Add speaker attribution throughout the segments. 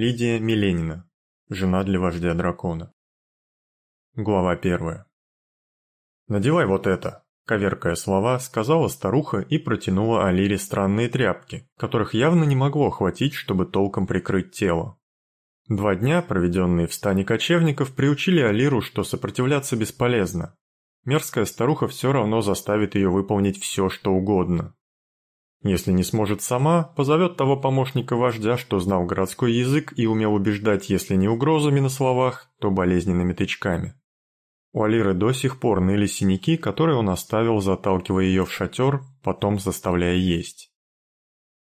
Speaker 1: Лидия Миленина. Жена для вождя дракона. Глава первая. «Надевай вот это», – коверкая слова, сказала старуха и протянула Алире странные тряпки, которых явно не могло хватить, чтобы толком прикрыть тело. Два дня, проведенные в стане кочевников, приучили Алиру, что сопротивляться бесполезно. Мерзкая старуха все равно заставит ее выполнить все, что угодно. Если не сможет сама, позовет того помощника вождя, что знал городской язык и умел убеждать, если не угрозами на словах, то болезненными тычками. У Алиры до сих пор ныли синяки, которые он оставил, заталкивая ее в шатер, потом заставляя есть.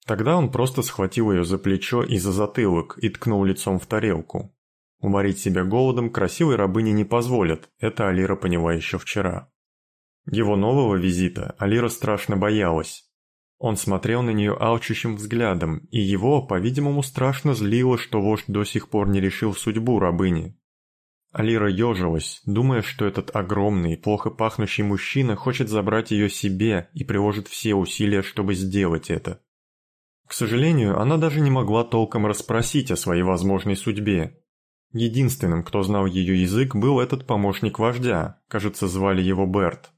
Speaker 1: Тогда он просто схватил ее за плечо и за затылок и ткнул лицом в тарелку. Уморить себя голодом красивой рабыни не позволят, это Алира поняла еще вчера. Его нового визита Алира страшно боялась. Он смотрел на нее алчущим взглядом, и его, по-видимому, страшно злило, что вождь до сих пор не решил судьбу рабыни. Алира ежилась, думая, что этот огромный, плохо пахнущий мужчина хочет забрать ее себе и приложит все усилия, чтобы сделать это. К сожалению, она даже не могла толком расспросить о своей возможной судьбе. Единственным, кто знал ее язык, был этот помощник вождя, кажется, звали его Берт.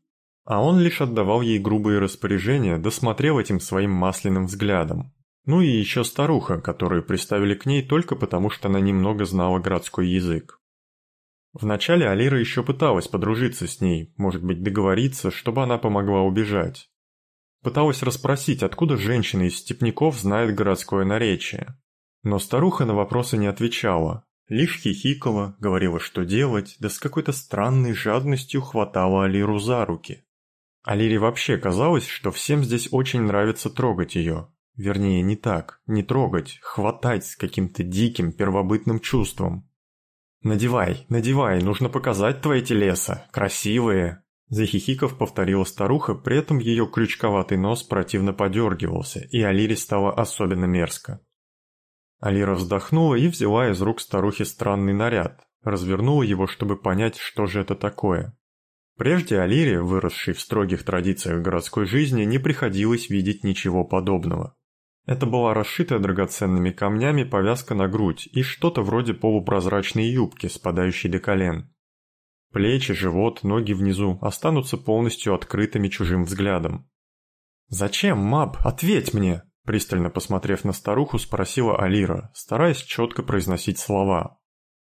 Speaker 1: А он лишь отдавал ей грубые распоряжения, досмотрел этим своим масляным взглядом. Ну и еще старуха, которую приставили к ней только потому, что она немного знала городской язык. Вначале Алира еще пыталась подружиться с ней, может быть договориться, чтобы она помогла убежать. Пыталась расспросить, откуда женщина из степняков знает городское наречие. Но старуха на вопросы не отвечала, лишь хихикала, говорила, что делать, да с какой-то странной жадностью хватала Алиру за руки. Алире вообще казалось, что всем здесь очень нравится трогать ее. Вернее, не так, не трогать, хватать с каким-то диким первобытным чувством. «Надевай, надевай, нужно показать твои телеса, красивые!» Захихиков повторила старуха, при этом ее крючковатый нос противно подергивался, и Алире стало особенно мерзко. Алира вздохнула и взяла из рук старухи странный наряд, развернула его, чтобы понять, что же это такое. Прежде Алире, выросшей в строгих традициях городской жизни, не приходилось видеть ничего подобного. Это была расшитая драгоценными камнями повязка на грудь и что-то вроде полупрозрачной юбки, спадающей до колен. Плечи, живот, ноги внизу останутся полностью открытыми чужим взглядом. «Зачем, Маб? Ответь мне!» Пристально посмотрев на старуху, спросила Алира, стараясь четко произносить слова.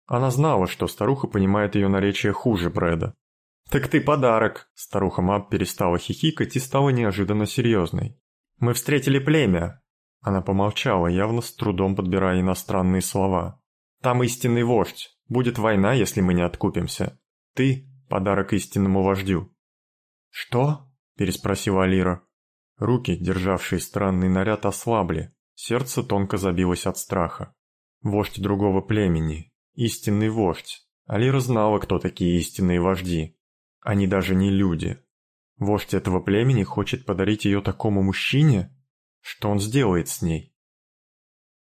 Speaker 1: Она знала, что старуха понимает ее наречие хуже Брэда, «Так ты подарок!» Старуха Мап перестала хихикать и стала неожиданно серьезной. «Мы встретили племя!» Она помолчала, явно с трудом подбирая иностранные слова. «Там истинный вождь. Будет война, если мы не откупимся. Ты – подарок истинному вождю». «Что?» – переспросила Алира. Руки, державшие странный наряд, ослабли. Сердце тонко забилось от страха. Вождь другого племени. Истинный вождь. Алира знала, кто такие истинные вожди. Они даже не люди. Вождь этого племени хочет подарить ее такому мужчине? Что он сделает с ней?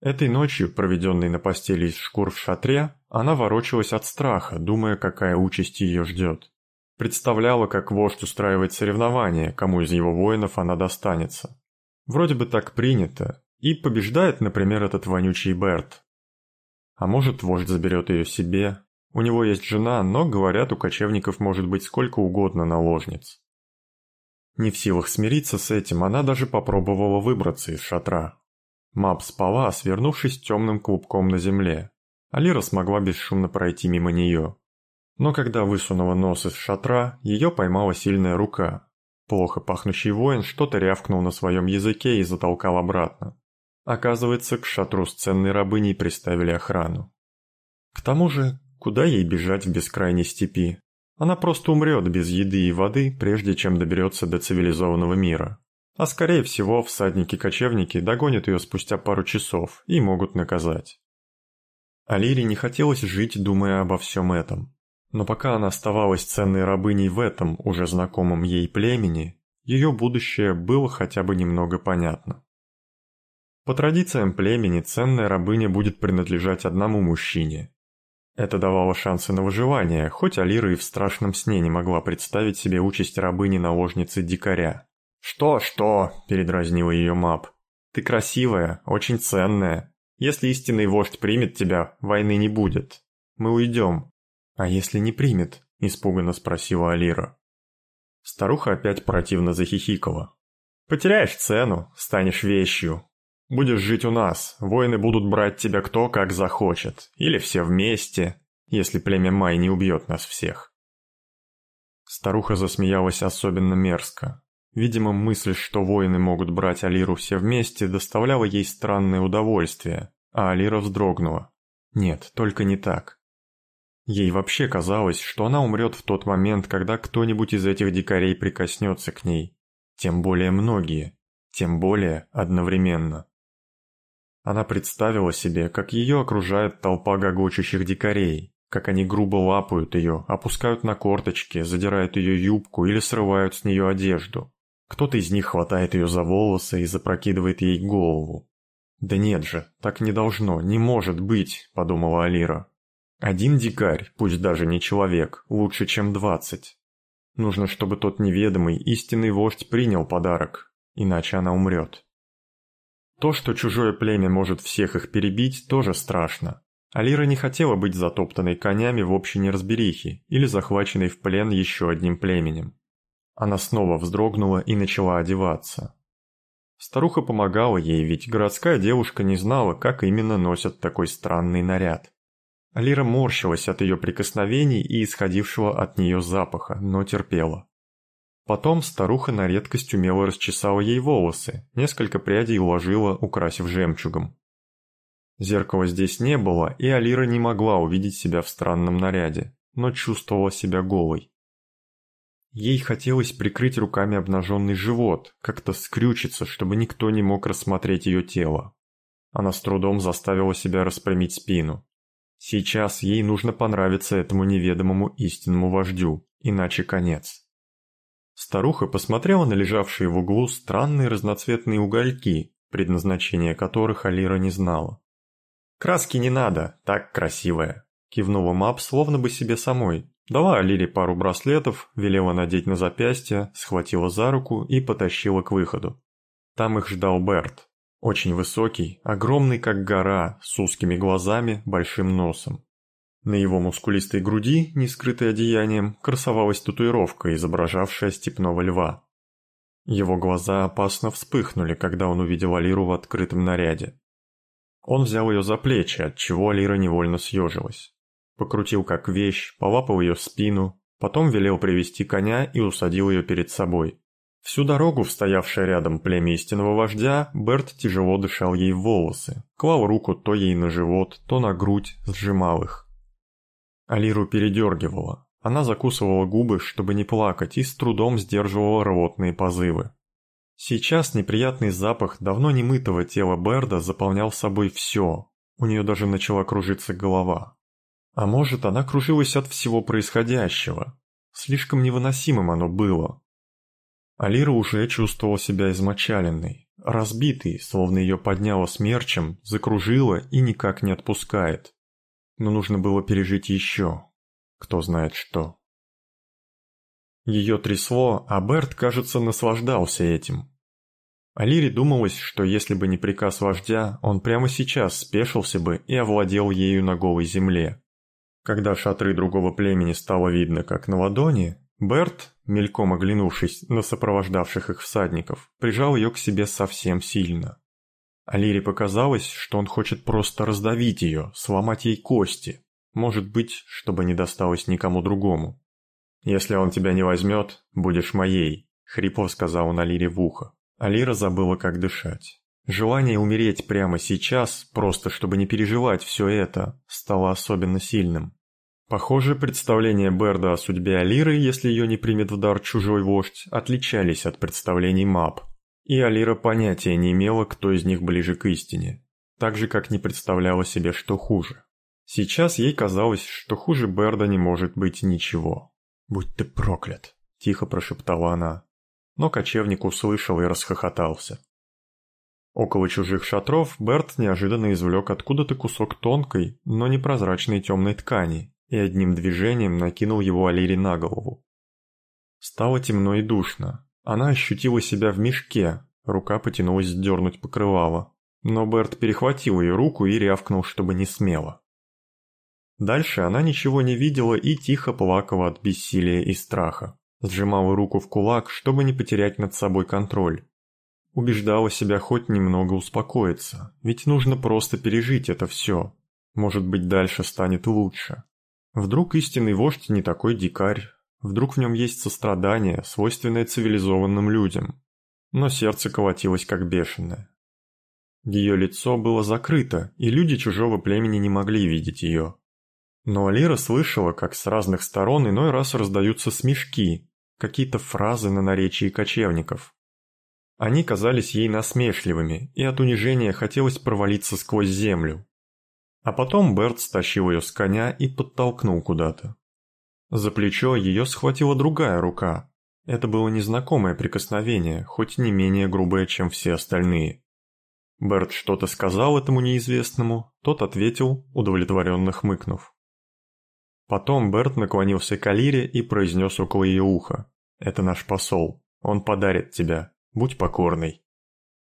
Speaker 1: Этой ночью, проведенной на постели из шкур в шатре, она ворочалась от страха, думая, какая участь ее ждет. Представляла, как вождь устраивает соревнования, кому из его воинов она достанется. Вроде бы так принято, и побеждает, например, этот вонючий Берт. А может, вождь заберет ее себе, у него есть жена, но, говорят, у кочевников может быть сколько угодно наложниц. Не в силах смириться с этим, она даже попробовала выбраться из шатра. Мап спала, свернувшись темным клубком на земле. Алира смогла бесшумно пройти мимо нее. Но когда высунула нос из шатра, ее поймала сильная рука. Плохо пахнущий воин что-то рявкнул на своем языке и затолкал обратно. Оказывается, к шатру с ценной рабыней приставили охрану. К тому же, Куда ей бежать в бескрайней степи? Она просто умрет без еды и воды, прежде чем доберется до цивилизованного мира. А скорее всего, всадники-кочевники догонят ее спустя пару часов и могут наказать. Алире не хотелось жить, думая обо всем этом. Но пока она оставалась ценной рабыней в этом, уже знакомом ей племени, ее будущее было хотя бы немного понятно. По традициям племени ценная рабыня будет принадлежать одному мужчине, это давало шансы на выживание, хоть Алира и в страшном сне не могла представить себе участь рабыни-наложницы дикаря. «Что, что?» – передразнила ее Мап. «Ты красивая, очень ценная. Если истинный вождь примет тебя, войны не будет. Мы уйдем. А если не примет? Испуганно спросила Алира. Старуха опять противно захихикала. Потеряешь цену, станешь вещью. Будешь жить у нас, воины будут брать тебя кто как захочет, или все вместе, если племя Май не убьет нас всех. Старуха засмеялась особенно мерзко. Видимо, мысль, что воины могут брать Алиру все вместе, доставляла ей странное удовольствие, а Алира вздрогнула. Нет, только не так. Ей вообще казалось, что она умрет в тот момент, когда кто-нибудь из этих дикарей прикоснется к ней. Тем более многие, тем более одновременно. Она представила себе, как ее окружает толпа гогочущих дикарей, как они грубо лапают ее, опускают на корточки, задирают ее юбку или срывают с нее одежду. Кто-то из них хватает ее за волосы и запрокидывает ей голову. «Да нет же, так не должно, не может быть», — подумала Алира. «Один дикарь, пусть даже не человек, лучше, чем двадцать. Нужно, чтобы тот неведомый, истинный вождь принял подарок, иначе она умрет». То, что чужое племя может всех их перебить, тоже страшно. Алира не хотела быть затоптанной конями в общей неразберихе или захваченной в плен еще одним племенем. Она снова вздрогнула и начала одеваться. Старуха помогала ей, ведь городская девушка не знала, как именно носят такой странный наряд. Алира морщилась от ее прикосновений и исходившего от нее запаха, но терпела. Потом старуха на редкость умело расчесала ей волосы, несколько прядей уложила, украсив жемчугом. Зеркала здесь не было, и Алира не могла увидеть себя в странном наряде, но чувствовала себя голой. Ей хотелось прикрыть руками обнаженный живот, как-то скрючиться, чтобы никто не мог рассмотреть ее тело. Она с трудом заставила себя распрямить спину. Сейчас ей нужно понравиться этому неведомому истинному вождю, иначе конец. Старуха посмотрела на лежавшие в углу странные разноцветные угольки, предназначение которых Алира не знала. «Краски не надо, так красивая», – кивнула Мап словно бы себе самой. Дала Алире пару браслетов, велела надеть на запястье, схватила за руку и потащила к выходу. Там их ждал Берт. Очень высокий, огромный как гора, с узкими глазами, большим носом. На его мускулистой груди, не скрытой одеянием, красовалась татуировка, изображавшая степного льва. Его глаза опасно вспыхнули, когда он увидел Алиру в открытом наряде. Он взял ее за плечи, отчего Алира невольно съежилась. Покрутил как вещь, полапал ее спину, потом велел привести коня и усадил ее перед собой. Всю дорогу в стоявшее рядом племя истинного вождя Берт тяжело дышал ей в волосы, клал руку то ей на живот, то на грудь, сжимал их. Алиру передергивала. Она закусывала губы, чтобы не плакать, и с трудом сдерживала рвотные позывы. Сейчас неприятный запах давно немытого тела Берда заполнял собой все. У нее даже начала кружиться голова. А может, она кружилась от всего происходящего. Слишком невыносимым оно было. Алира уже чувствовала себя измочаленной, разбитой, словно ее подняло смерчем, закружило и никак не отпускает но нужно было пережить еще. Кто знает что. Ее трясло, а Берт, кажется, наслаждался этим. Алире думалось, что если бы не приказ вождя, он прямо сейчас спешился бы и овладел ею на голой земле. Когда шатры другого племени стало видно как на ладони, Берт, мельком оглянувшись на сопровождавших их всадников, прижал ее к себе совсем сильно. Алире показалось, что он хочет просто раздавить ее, сломать ей кости. Может быть, чтобы не досталось никому другому. «Если он тебя не возьмет, будешь моей», — хрипло сказал он Алире в ухо. Алира забыла, как дышать. Желание умереть прямо сейчас, просто чтобы не переживать все это, стало особенно сильным. Похоже, представления Берда о судьбе Алиры, если ее не примет в дар чужой вождь, отличались от представлений Мап. И Алира понятия не имела, кто из них ближе к истине, так же, как не представляла себе, что хуже. Сейчас ей казалось, что хуже Берда не может быть ничего. «Будь ты проклят!» – тихо прошептала она. Но кочевник услышал и расхохотался. Около чужих шатров Берт неожиданно извлек откуда-то кусок тонкой, но непрозрачной темной ткани и одним движением накинул его Алире на голову. Стало темно и душно, она ощутила себя в мешке, рука потянулась сдернуть покрывало. но Берт перехватил ее руку и рявкнул, чтобы не смело. Дальше она ничего не видела и тихо плакала от бессилия и страха. Сжимала руку в кулак, чтобы не потерять над собой контроль. Убеждала себя хоть немного успокоиться, ведь нужно просто пережить это все. Может быть, дальше станет лучше. Вдруг истинный вождь не такой дикарь, вдруг в нем есть сострадание, свойственное цивилизованным людям. Но сердце колотилось как бешеное. Ее лицо было закрыто, и люди чужого племени не могли видеть ее. Но Алира слышала, как с разных сторон иной раз раздаются смешки, какие-то фразы на наречии кочевников. Они казались ей насмешливыми, и от унижения хотелось провалиться сквозь землю. А потом Берт стащил ее с коня и подтолкнул куда-то. За плечо ее схватила другая рука. Это было незнакомое прикосновение, хоть не менее грубое, чем все остальные. Берт что-то сказал этому неизвестному, тот ответил, удовлетворенно хмыкнув. Потом Берт наклонился к Алире и произнес около ее уха. «Это наш посол. Он подарит тебя. Будь покорной».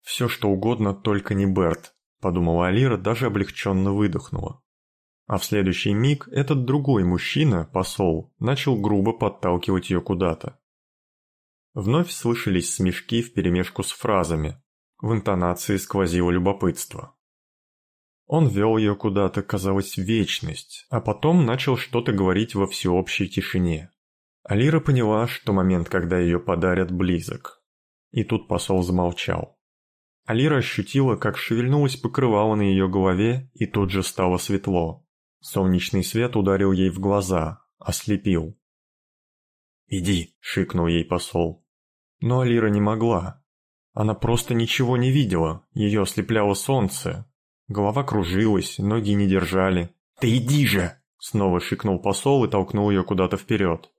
Speaker 1: «Все что угодно, только не Берт», — подумала Алира, даже облегченно выдохнула. А в следующий миг этот другой мужчина, посол, начал грубо подталкивать ее куда-то. Вновь слышались смешки вперемешку с фразами. В интонации сквозило любопытство. Он вел ее куда-то, казалось, вечность, а потом начал что-то говорить во всеобщей тишине. Алира поняла, что момент, когда ее подарят, близок. И тут посол замолчал. Алира ощутила, как шевельнулось покрывало на ее голове, и тут же стало светло. Солнечный свет ударил ей в глаза, ослепил. «Иди», — шикнул ей посол. Но Алира не могла. Она просто ничего не видела, ее ослепляло солнце, Голова кружилась, ноги не держали. «Ты иди же!» — снова шикнул посол и толкнул ее куда-то вперед.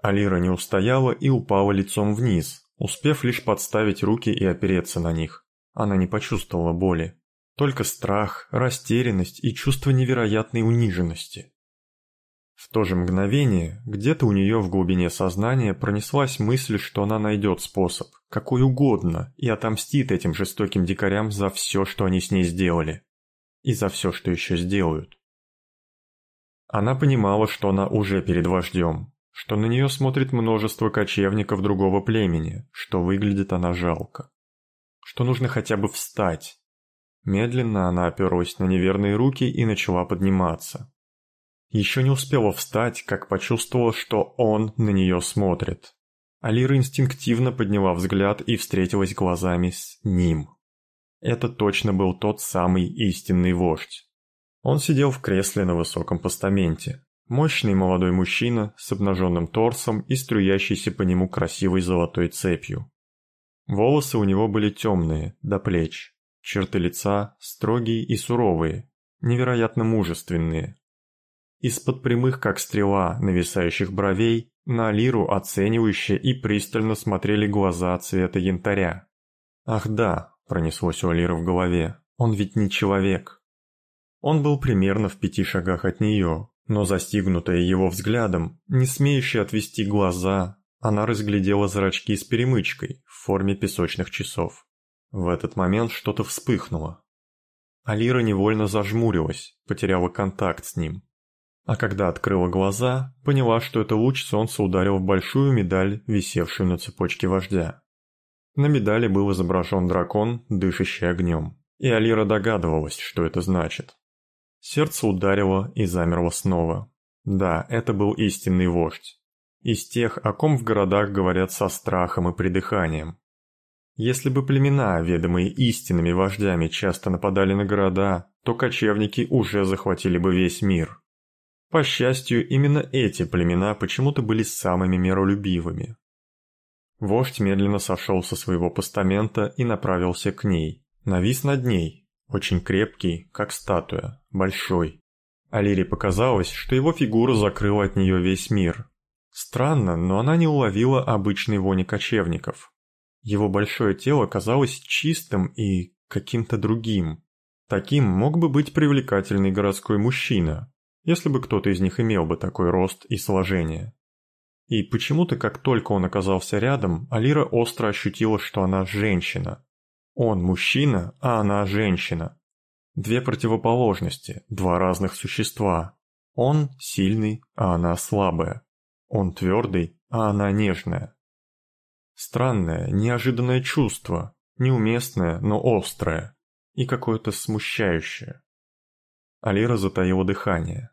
Speaker 1: Алира не устояла и упала лицом вниз, успев лишь подставить руки и опереться на них. Она не почувствовала боли. Только страх, растерянность и чувство невероятной униженности. В то же мгновение, где-то у нее в глубине сознания пронеслась мысль, что она найдет способ, какой угодно, и отомстит этим жестоким дикарям за все, что они с ней сделали. И за все, что еще сделают. Она понимала, что она уже перед вождем, что на нее смотрит множество кочевников другого племени, что выглядит она жалко. Что нужно хотя бы встать. Медленно она оперлась на неверные руки и начала подниматься. Еще не успела встать, как почувствовала, что он на нее смотрит. Алира инстинктивно подняла взгляд и встретилась глазами с ним. Это точно был тот самый истинный вождь. Он сидел в кресле на высоком постаменте. Мощный молодой мужчина с обнаженным торсом и струящейся по нему красивой золотой цепью. Волосы у него были темные, до плеч. Черты лица строгие и суровые, невероятно мужественные, из-под прямых, как стрела, нависающих бровей, на Алиру оценивающе и пристально смотрели глаза цвета янтаря. «Ах да», — пронеслось у Алиры в голове, — «он ведь не человек». Он был примерно в пяти шагах от нее, но застигнутая его взглядом, не смеющая отвести глаза, она разглядела зрачки с перемычкой в форме песочных часов. В этот момент что-то вспыхнуло. Алира невольно зажмурилась, потеряла контакт с ним. А когда открыла глаза, поняла, что это луч солнца ударил в большую медаль, висевшую на цепочке вождя. На медали был изображен дракон, дышащий огнем. И Алира догадывалась, что это значит. Сердце ударило и замерло снова. Да, это был истинный вождь. Из тех, о ком в городах говорят со страхом и придыханием. Если бы племена, ведомые истинными вождями, часто нападали на города, то кочевники уже захватили бы весь мир. По счастью, именно эти племена почему-то были самыми миролюбивыми. Вождь медленно сошел со своего постамента и направился к ней. Навис над ней, очень крепкий, как статуя, большой. Алире показалось, что его фигура закрыла от нее весь мир. Странно, но она не уловила обычной вони кочевников. Его большое тело казалось чистым и каким-то другим. Таким мог бы быть привлекательный городской мужчина, если бы кто-то из них имел бы такой рост и сложение. И почему-то, как только он оказался рядом, Алира остро ощутила, что она женщина. Он мужчина, а она женщина. Две противоположности, два разных существа. Он сильный, а она слабая. Он твердый, а она нежная. Странное, неожиданное чувство, неуместное, но острое, и какое-то смущающее. Алира затаила дыхание.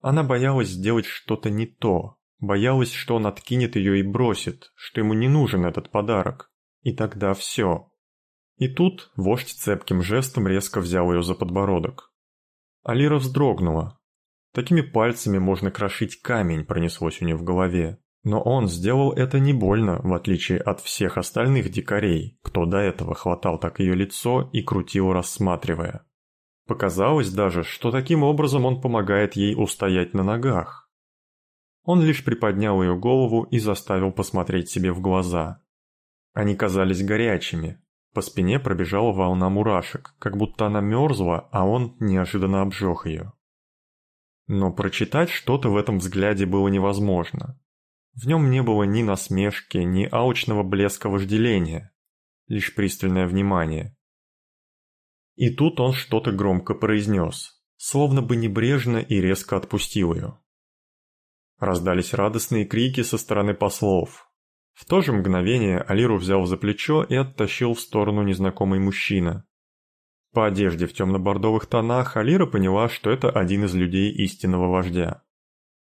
Speaker 1: Она боялась сделать что-то не то, боялась, что он откинет ее и бросит, что ему не нужен этот подарок. И тогда все. И тут вождь цепким жестом резко взял ее за подбородок. Алира вздрогнула. Такими пальцами можно крошить камень, пронеслось у нее в голове. Но он сделал это не больно, в отличие от всех остальных дикарей, кто до этого хватал так ее лицо и крутил, рассматривая. Показалось даже, что таким образом он помогает ей устоять на ногах. Он лишь приподнял ее голову и заставил посмотреть себе в глаза. Они казались горячими, по спине пробежала волна мурашек, как будто она мерзла, а он неожиданно обжег ее. Но прочитать что-то в этом взгляде было невозможно. В нем не было ни насмешки, ни алчного блеска вожделения, лишь пристальное внимание. И тут он что-то громко произнес, словно бы небрежно и резко отпустил ее. Раздались радостные крики со стороны послов, в то же мгновение Алиру взял за плечо и оттащил в сторону незнакомый мужчина. По одежде в темно-бордовых тонах Алира поняла, что это один из людей истинного вождя.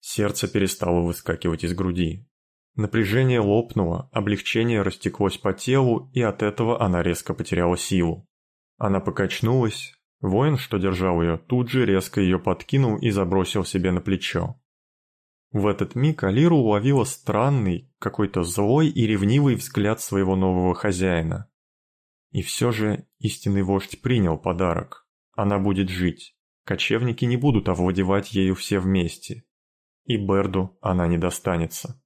Speaker 1: Сердце перестало выскакивать из груди. Напряжение лопнуло, облегчение растеклось по телу, и от этого она резко потеряла силу. Она покачнулась, воин, что держал ее, тут же резко ее подкинул и забросил себе на плечо. В этот миг Алиру уловила странный, какой-то злой и ревнивый взгляд своего нового хозяина. И все же истинный вождь принял подарок. Она будет жить. Кочевники не будут овладевать ею все вместе. И Берду она не достанется.